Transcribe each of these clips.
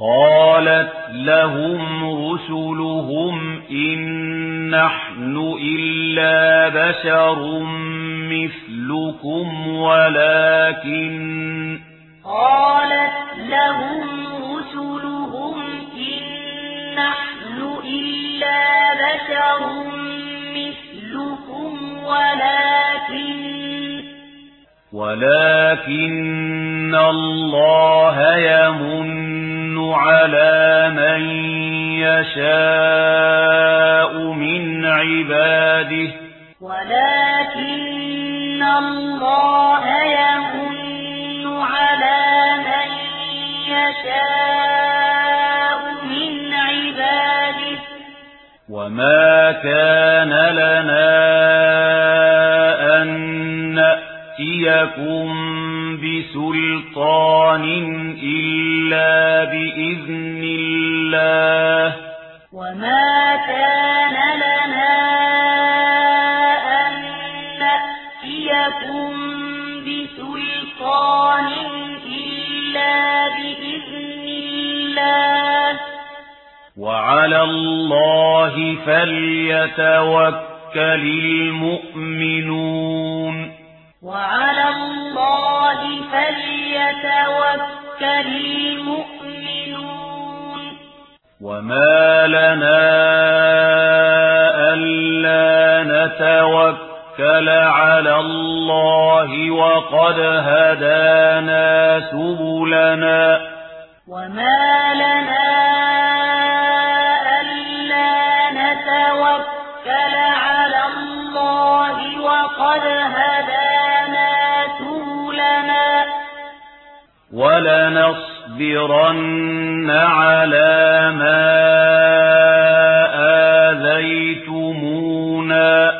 قالت لهم رسلهم إن نحن إلا بشر مثلكم ولكن قالت لهم رسلهم إن نحن إلا بشر مثلكم ولكن ولكن الله يمن على من يشاء من عباده. ولكن الله يهن على من يشاء من عباده. وما كان لنا أن نأتيكم بسلطان إلا بإذن الله. وما كان لنا أن نأتيكم بسلطان إلا بإذن الله. وعلى الله فليتوكل المؤمنون. وعلى الله فليتوكل المؤمنون. وما لنا ألا نتوكل على الله وقد هدانا سبلنا. وما لنا وَلَنَصْبِرَنَّ عَلَى مَا آذَيْتُمُونَا.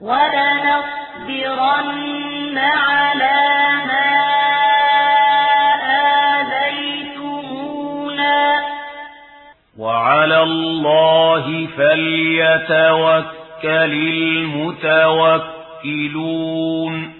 وَلَنَصْبِرَنَّ عَلَى مَا آذَيْتُمُونَا. وَعَلَى اللَّهِ فَلْيَتَوَكَّلِ الْمُتَوَكِّلُونَ.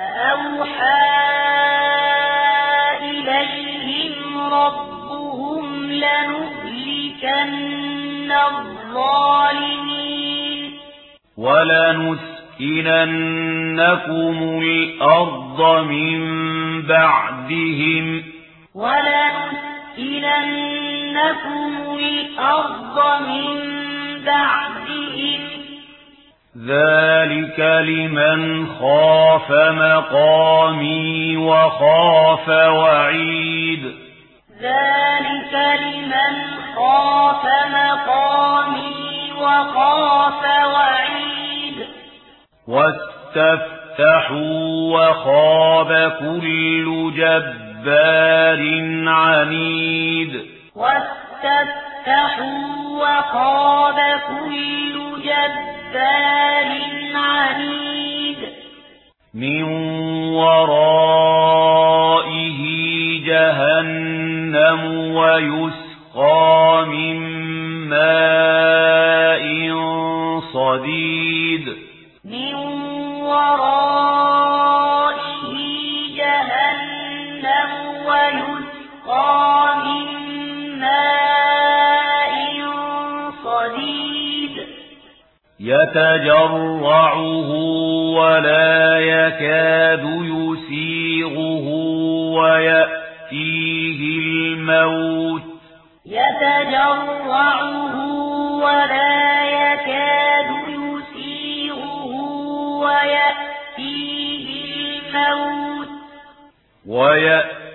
فأوحى إليهم ربهم لنهلكن الظالمين. ولنسكننكم الأرض من بعدهم. ولنسكننكم الأرض من بعدهم. ذلك لمن خاف مقامي وخاف وعيد ذلك لمن خاف مقامي وخاف وعيد واستفتحوا وخاب كل جبار عنيد واستفتحوا وخاب كل جبار جبار عنيد. من ورائه جهنم ويسقى من ماء صديد. من ورائه جهنم ويسقى من ماء صديد. يتجرعه ولا يكاد يسيغه ويأتيه الموت يتجرعه ولا يكاد يسيغه ويأتيه الموت ويأتيه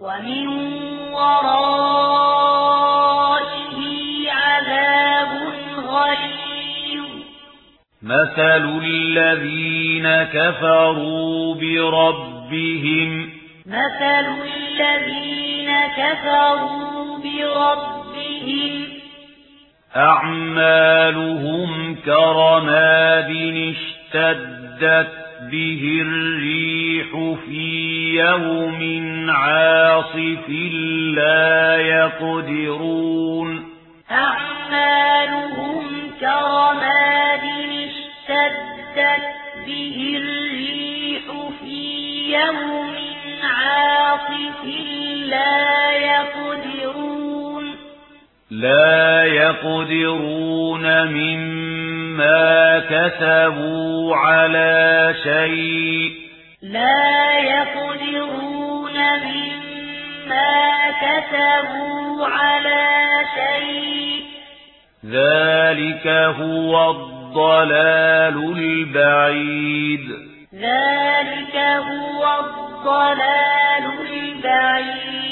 ومن ورائه عذاب غير مثل الذين كفروا بربهم. مثل الذين كفروا بربهم. أعمالهم كرماد اشتدت به الريح في يوم عاصف لا يقدرون. أعمالهم كرماد اشتدت به الريح في يوم عاصف لا يقدرون. لا يقدرون مما ما كسبوا على شيء لا يقدرون مما كسبوا على شيء ذلك هو الضلال البعيد ذلك هو الضلال البعيد